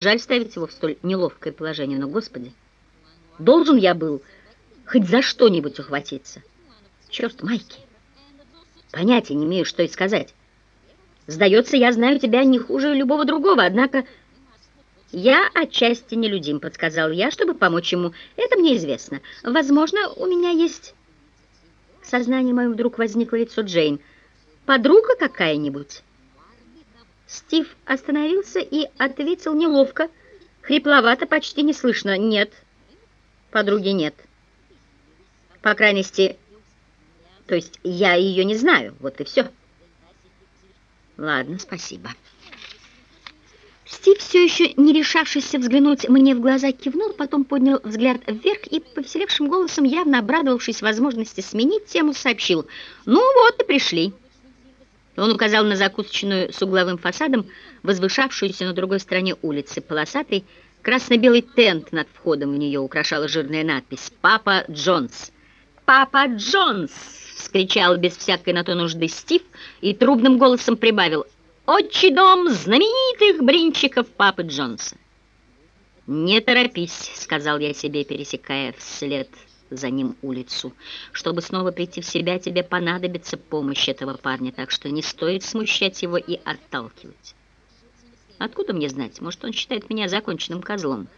Жаль ставить его в столь неловкое положение, но, Господи, должен я был хоть за что-нибудь ухватиться. Черт, Майки, понятия не имею, что и сказать. Сдается, я знаю тебя не хуже любого другого, однако я отчасти нелюдим, подсказал я, чтобы помочь ему. Это мне известно. Возможно, у меня есть... В сознании моем вдруг возникло лицо Джейн. Подруга какая-нибудь? Стив остановился и ответил неловко, хрипловато, почти не слышно. «Нет, подруги нет. По крайности, то есть я ее не знаю, вот и все». «Ладно, спасибо». Стив, все еще не решавшийся взглянуть мне в глаза, кивнул, потом поднял взгляд вверх и повеселевшим голосом, явно обрадовавшись возможности сменить тему, сообщил «Ну вот и пришли». Он указал на закусочную с угловым фасадом, возвышавшуюся на другой стороне улицы. Полосатый красно-белый тент над входом в нее украшала жирная надпись «Папа Джонс». «Папа Джонс!» — вскричал без всякой на то нужды Стив и трубным голосом прибавил «Отчий дом знаменитых бринчиков Папы Джонса». «Не торопись», — сказал я себе, пересекая вслед за ним улицу. Чтобы снова прийти в себя, тебе понадобится помощь этого парня, так что не стоит смущать его и отталкивать. Откуда мне знать? Может, он считает меня законченным козлом?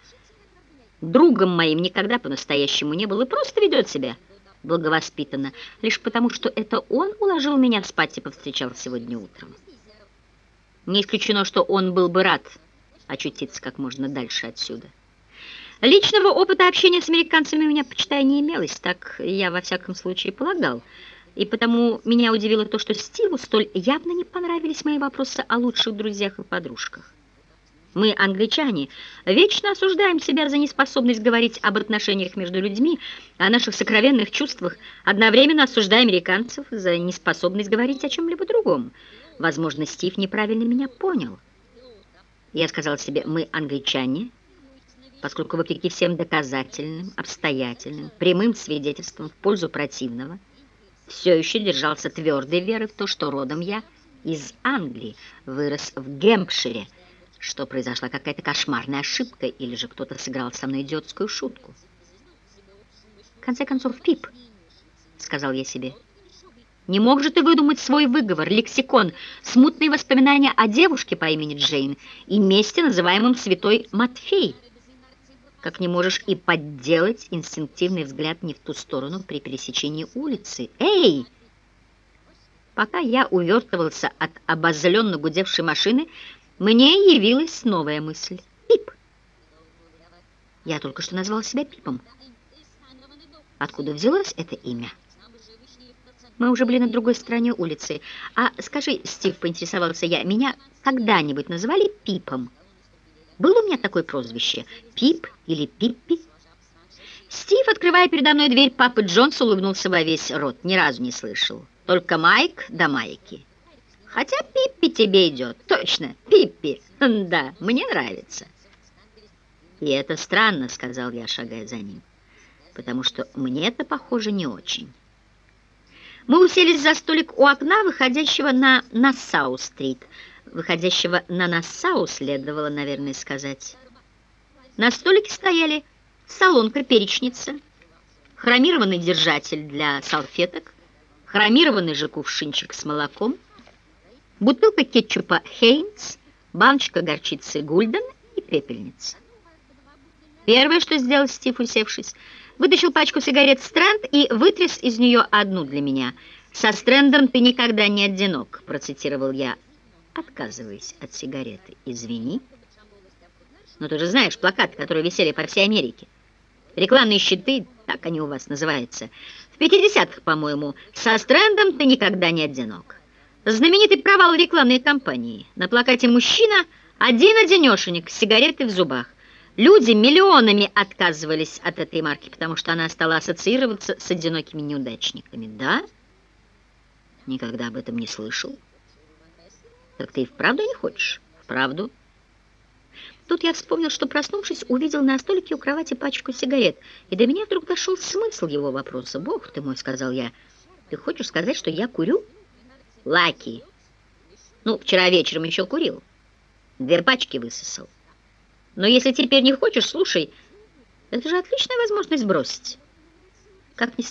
Другом моим никогда по-настоящему не был и просто ведет себя благовоспитанно, лишь потому, что это он уложил меня спать и повстречал сегодня утром. Не исключено, что он был бы рад очутиться как можно дальше отсюда. Личного опыта общения с американцами у меня, почитай, не имелось, так я во всяком случае полагал. И потому меня удивило то, что Стиву столь явно не понравились мои вопросы о лучших друзьях и подружках. Мы, англичане, вечно осуждаем себя за неспособность говорить об отношениях между людьми, о наших сокровенных чувствах, одновременно осуждая американцев за неспособность говорить о чем-либо другом. Возможно, Стив неправильно меня понял. Я сказал себе, мы, англичане, поскольку вопреки всем доказательным, обстоятельным, прямым свидетельствам в пользу противного, все еще держался твердой веры в то, что родом я из Англии, вырос в Гемпшире, что произошла какая-то кошмарная ошибка или же кто-то сыграл со мной идиотскую шутку. В конце концов, Пип, сказал я себе, не мог же ты выдумать свой выговор, лексикон, смутные воспоминания о девушке по имени Джейн и месте, называемом Святой Матфей, как не можешь и подделать инстинктивный взгляд не в ту сторону при пересечении улицы. «Эй!» Пока я увертывался от обозленно гудевшей машины, мне явилась новая мысль. Пип. Я только что назвал себя Пипом. Откуда взялось это имя? Мы уже были на другой стороне улицы. А скажи, Стив, поинтересовался я, меня когда-нибудь называли Пипом? Было у меня такое прозвище? Пип или Пиппи? Стив, открывая передо мной дверь, папы Джонс улыбнулся во весь рот. Ни разу не слышал. Только Майк да Майки. Хотя Пиппи тебе идет. Точно, Пиппи. Да, мне нравится. И это странно, сказал я, шагая за ним. Потому что мне это, похоже, не очень. Мы уселись за столик у окна, выходящего на Нассау-стрит выходящего на Нассау, следовало, наверное, сказать. На столике стояли солонка-перечница, хромированный держатель для салфеток, хромированный же кувшинчик с молоком, бутылка кетчупа «Хейнс», баночка горчицы «Гульден» и пепельница. Первое, что сделал Стив, усевшись, вытащил пачку сигарет «Стрэнд» и вытряс из нее одну для меня. «Со Стрэндом ты никогда не одинок», процитировал я отказываясь от сигареты. «Извини, но ты же знаешь плакаты, которые висели по всей Америке. Рекламные щиты, так они у вас называются. В 50-х, по-моему, со Стрэндом ты никогда не одинок. Знаменитый провал рекламной кампании. На плакате мужчина один-одинешенек с сигаретой в зубах. Люди миллионами отказывались от этой марки, потому что она стала ассоциироваться с одинокими неудачниками. Да? Никогда об этом не слышал. Так ты и вправду не хочешь? Вправду? Тут я вспомнил, что, проснувшись, увидел на столике у кровати пачку сигарет, и до меня вдруг дошел смысл его вопроса. «Бог ты мой», — сказал я, — «ты хочешь сказать, что я курю?» «Лаки. Ну, вчера вечером еще курил. Две пачки высосал». Но если теперь не хочешь, слушай, это же отличная возможность бросить. Как ни